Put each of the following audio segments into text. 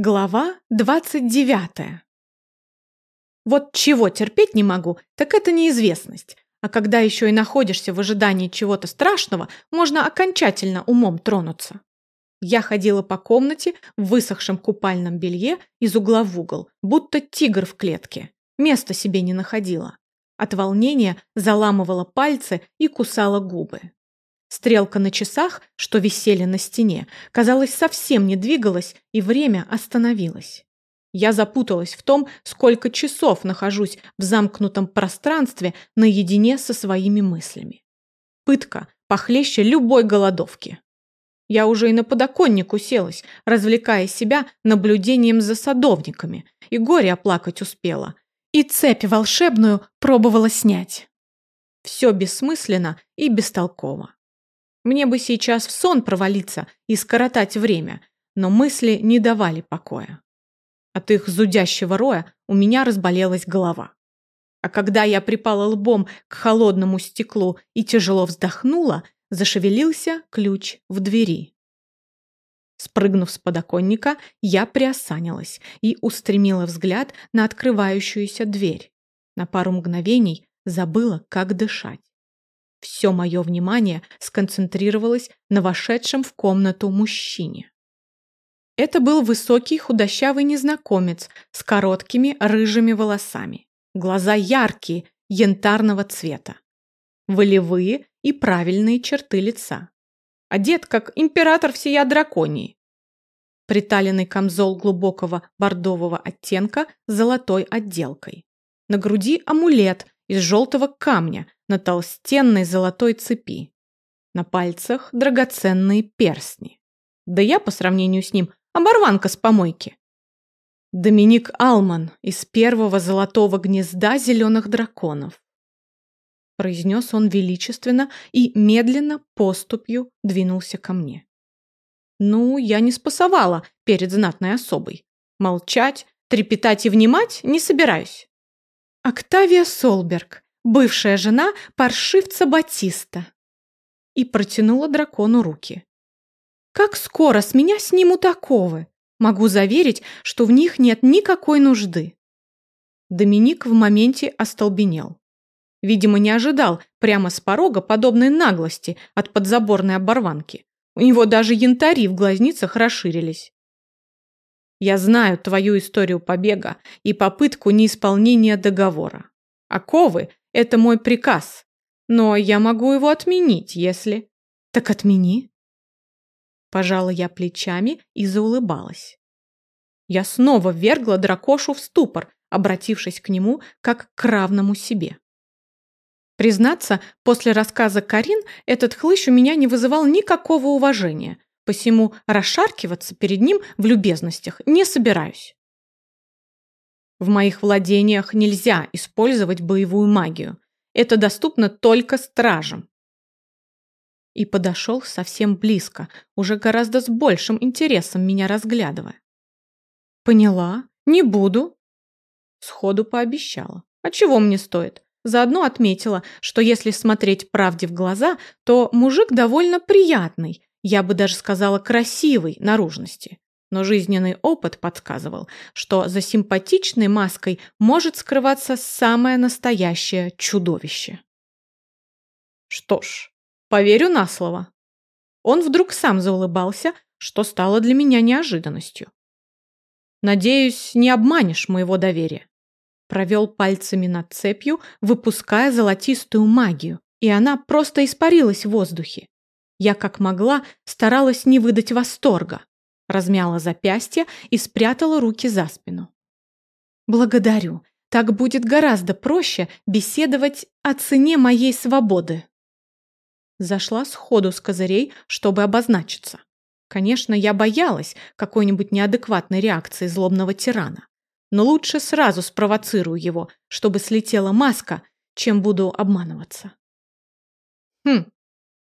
Глава 29. Вот чего терпеть не могу, так это неизвестность. А когда еще и находишься в ожидании чего-то страшного, можно окончательно умом тронуться. Я ходила по комнате в высохшем купальном белье из угла в угол, будто тигр в клетке. Места себе не находила. От волнения заламывала пальцы и кусала губы. Стрелка на часах, что висели на стене, казалось, совсем не двигалась, и время остановилось. Я запуталась в том, сколько часов нахожусь в замкнутом пространстве наедине со своими мыслями. Пытка похлеще любой голодовки. Я уже и на подоконник уселась, развлекая себя наблюдением за садовниками, и горе оплакать успела, и цепь волшебную пробовала снять. Все бессмысленно и бестолково. Мне бы сейчас в сон провалиться и скоротать время, но мысли не давали покоя. От их зудящего роя у меня разболелась голова. А когда я припала лбом к холодному стеклу и тяжело вздохнула, зашевелился ключ в двери. Спрыгнув с подоконника, я приосанилась и устремила взгляд на открывающуюся дверь. На пару мгновений забыла, как дышать. Все мое внимание сконцентрировалось на вошедшем в комнату мужчине. Это был высокий худощавый незнакомец с короткими рыжими волосами. Глаза яркие, янтарного цвета. Волевые и правильные черты лица. Одет, как император всея драконии. Приталенный камзол глубокого бордового оттенка с золотой отделкой. На груди амулет из желтого камня на толстенной золотой цепи. На пальцах драгоценные перстни. Да я по сравнению с ним оборванка с помойки. Доминик Алман из первого золотого гнезда зеленых драконов. Произнес он величественно и медленно поступью двинулся ко мне. Ну, я не спасовала перед знатной особой. Молчать, трепетать и внимать не собираюсь. Октавия Солберг, бывшая жена паршивца Батиста. И протянула дракону руки. Как скоро с меня снимут оковы? Могу заверить, что в них нет никакой нужды. Доминик в моменте остолбенел. Видимо, не ожидал прямо с порога подобной наглости от подзаборной оборванки. У него даже янтари в глазницах расширились. Я знаю твою историю побега и попытку неисполнения договора. Оковы это мой приказ. Но я могу его отменить, если... Так отмени. Пожала я плечами и заулыбалась. Я снова вергла дракошу в ступор, обратившись к нему как к равному себе. Признаться, после рассказа Карин этот хлыщ у меня не вызывал никакого уважения, посему расшаркиваться перед ним в любезностях не собираюсь. В моих владениях нельзя использовать боевую магию. Это доступно только стражам. И подошел совсем близко, уже гораздо с большим интересом меня разглядывая. Поняла, не буду. Сходу пообещала. А чего мне стоит? Заодно отметила, что если смотреть правде в глаза, то мужик довольно приятный, я бы даже сказала красивой наружности но жизненный опыт подсказывал, что за симпатичной маской может скрываться самое настоящее чудовище. Что ж, поверю на слово. Он вдруг сам заулыбался, что стало для меня неожиданностью. Надеюсь, не обманешь моего доверия. Провел пальцами над цепью, выпуская золотистую магию, и она просто испарилась в воздухе. Я как могла старалась не выдать восторга размяла запястье и спрятала руки за спину. «Благодарю. Так будет гораздо проще беседовать о цене моей свободы». Зашла сходу с козырей, чтобы обозначиться. Конечно, я боялась какой-нибудь неадекватной реакции злобного тирана. Но лучше сразу спровоцирую его, чтобы слетела маска, чем буду обманываться. «Хм», —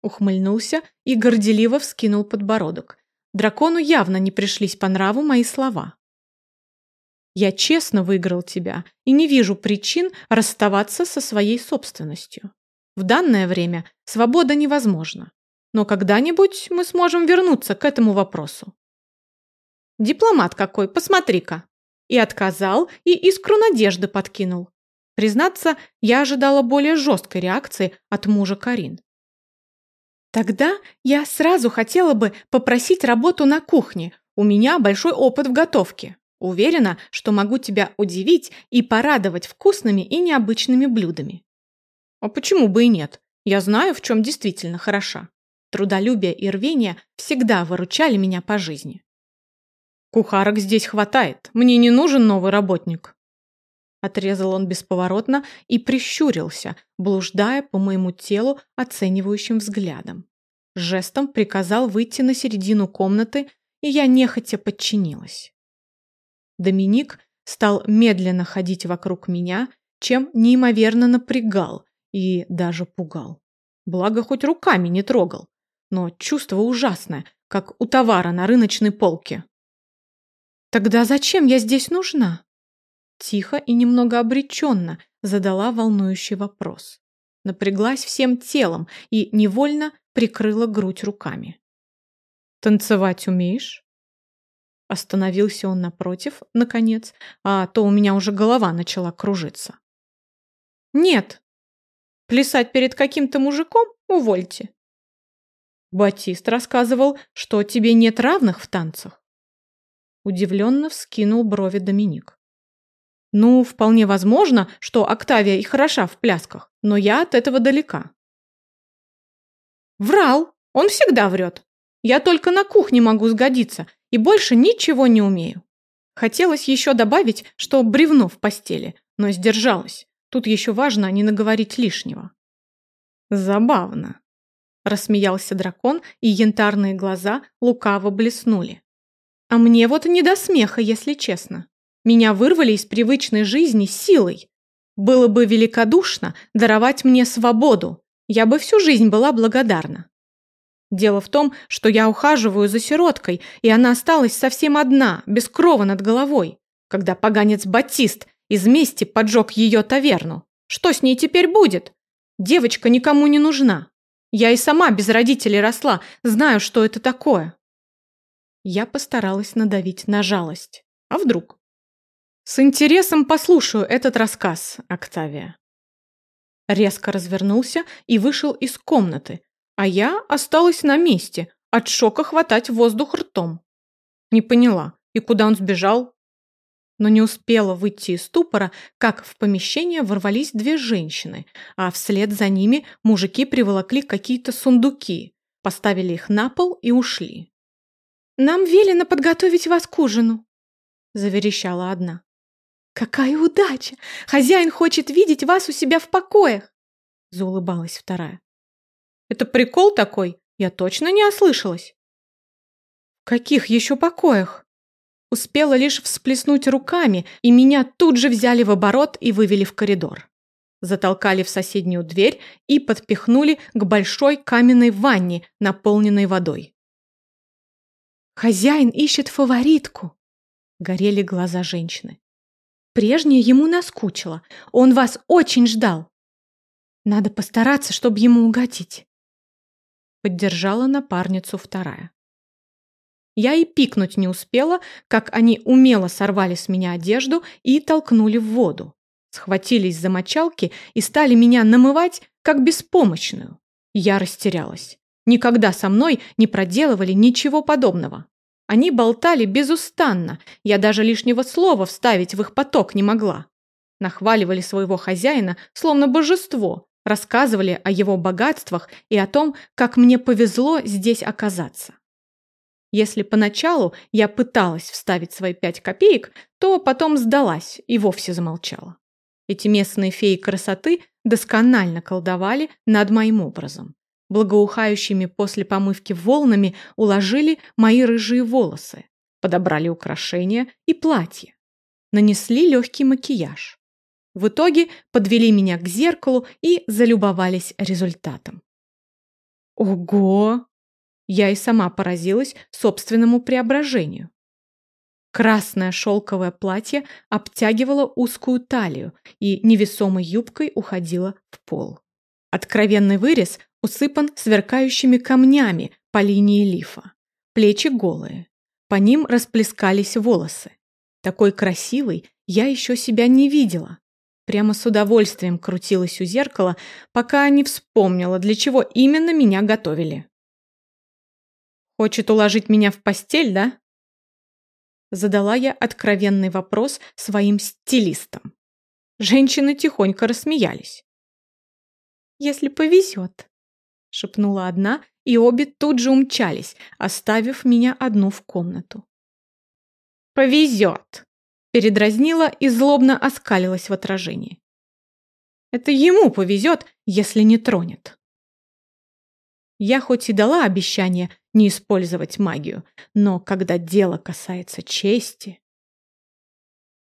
ухмыльнулся и горделиво вскинул подбородок, Дракону явно не пришлись по нраву мои слова. Я честно выиграл тебя и не вижу причин расставаться со своей собственностью. В данное время свобода невозможна, но когда-нибудь мы сможем вернуться к этому вопросу. Дипломат какой, посмотри-ка. И отказал, и искру надежды подкинул. Признаться, я ожидала более жесткой реакции от мужа Карин. Тогда я сразу хотела бы попросить работу на кухне. У меня большой опыт в готовке. Уверена, что могу тебя удивить и порадовать вкусными и необычными блюдами. А почему бы и нет? Я знаю, в чем действительно хороша. Трудолюбие и рвение всегда выручали меня по жизни. Кухарок здесь хватает. Мне не нужен новый работник. Отрезал он бесповоротно и прищурился, блуждая по моему телу оценивающим взглядом. Жестом приказал выйти на середину комнаты, и я нехотя подчинилась. Доминик стал медленно ходить вокруг меня, чем неимоверно напрягал и даже пугал. Благо, хоть руками не трогал, но чувство ужасное, как у товара на рыночной полке. «Тогда зачем я здесь нужна?» Тихо и немного обреченно задала волнующий вопрос. Напряглась всем телом и невольно прикрыла грудь руками. «Танцевать умеешь?» Остановился он напротив, наконец, а то у меня уже голова начала кружиться. «Нет. Плясать перед каким-то мужиком? Увольте». Батист рассказывал, что тебе нет равных в танцах. Удивленно вскинул брови Доминик. Ну, вполне возможно, что Октавия и хороша в плясках, но я от этого далека. Врал. Он всегда врет. Я только на кухне могу сгодиться и больше ничего не умею. Хотелось еще добавить, что бревно в постели, но сдержалась. Тут еще важно не наговорить лишнего. Забавно. Рассмеялся дракон, и янтарные глаза лукаво блеснули. А мне вот не до смеха, если честно. Меня вырвали из привычной жизни силой. Было бы великодушно даровать мне свободу. Я бы всю жизнь была благодарна. Дело в том, что я ухаживаю за сироткой, и она осталась совсем одна, без крова над головой, когда поганец Батист из мести поджег ее таверну. Что с ней теперь будет? Девочка никому не нужна. Я и сама без родителей росла, знаю, что это такое. Я постаралась надавить на жалость. А вдруг? С интересом послушаю этот рассказ, Октавия. Резко развернулся и вышел из комнаты, а я осталась на месте, от шока хватать воздух ртом. Не поняла, и куда он сбежал? Но не успела выйти из ступора, как в помещение ворвались две женщины, а вслед за ними мужики приволокли какие-то сундуки, поставили их на пол и ушли. «Нам велено подготовить вас к ужину», – заверещала одна. «Какая удача! Хозяин хочет видеть вас у себя в покоях!» Заулыбалась вторая. «Это прикол такой? Я точно не ослышалась!» «В каких еще покоях?» Успела лишь всплеснуть руками, и меня тут же взяли в оборот и вывели в коридор. Затолкали в соседнюю дверь и подпихнули к большой каменной ванне, наполненной водой. «Хозяин ищет фаворитку!» Горели глаза женщины. Прежнее ему наскучило. Он вас очень ждал. Надо постараться, чтобы ему угодить. Поддержала напарницу вторая. Я и пикнуть не успела, как они умело сорвали с меня одежду и толкнули в воду. Схватились за мочалки и стали меня намывать, как беспомощную. Я растерялась. Никогда со мной не проделывали ничего подобного. Они болтали безустанно, я даже лишнего слова вставить в их поток не могла. Нахваливали своего хозяина, словно божество, рассказывали о его богатствах и о том, как мне повезло здесь оказаться. Если поначалу я пыталась вставить свои пять копеек, то потом сдалась и вовсе замолчала. Эти местные феи красоты досконально колдовали над моим образом благоухающими после помывки волнами уложили мои рыжие волосы, подобрали украшения и платье, нанесли легкий макияж. В итоге подвели меня к зеркалу и залюбовались результатом. Ого! Я и сама поразилась собственному преображению. Красное шелковое платье обтягивало узкую талию и невесомой юбкой уходило в пол. Откровенный вырез усыпан сверкающими камнями по линии лифа. Плечи голые. По ним расплескались волосы. Такой красивой я еще себя не видела. Прямо с удовольствием крутилась у зеркала, пока не вспомнила, для чего именно меня готовили. «Хочет уложить меня в постель, да?» Задала я откровенный вопрос своим стилистам. Женщины тихонько рассмеялись. «Если повезет», — шепнула одна, и обе тут же умчались, оставив меня одну в комнату. «Повезет!» — передразнила и злобно оскалилась в отражении. «Это ему повезет, если не тронет». Я хоть и дала обещание не использовать магию, но когда дело касается чести...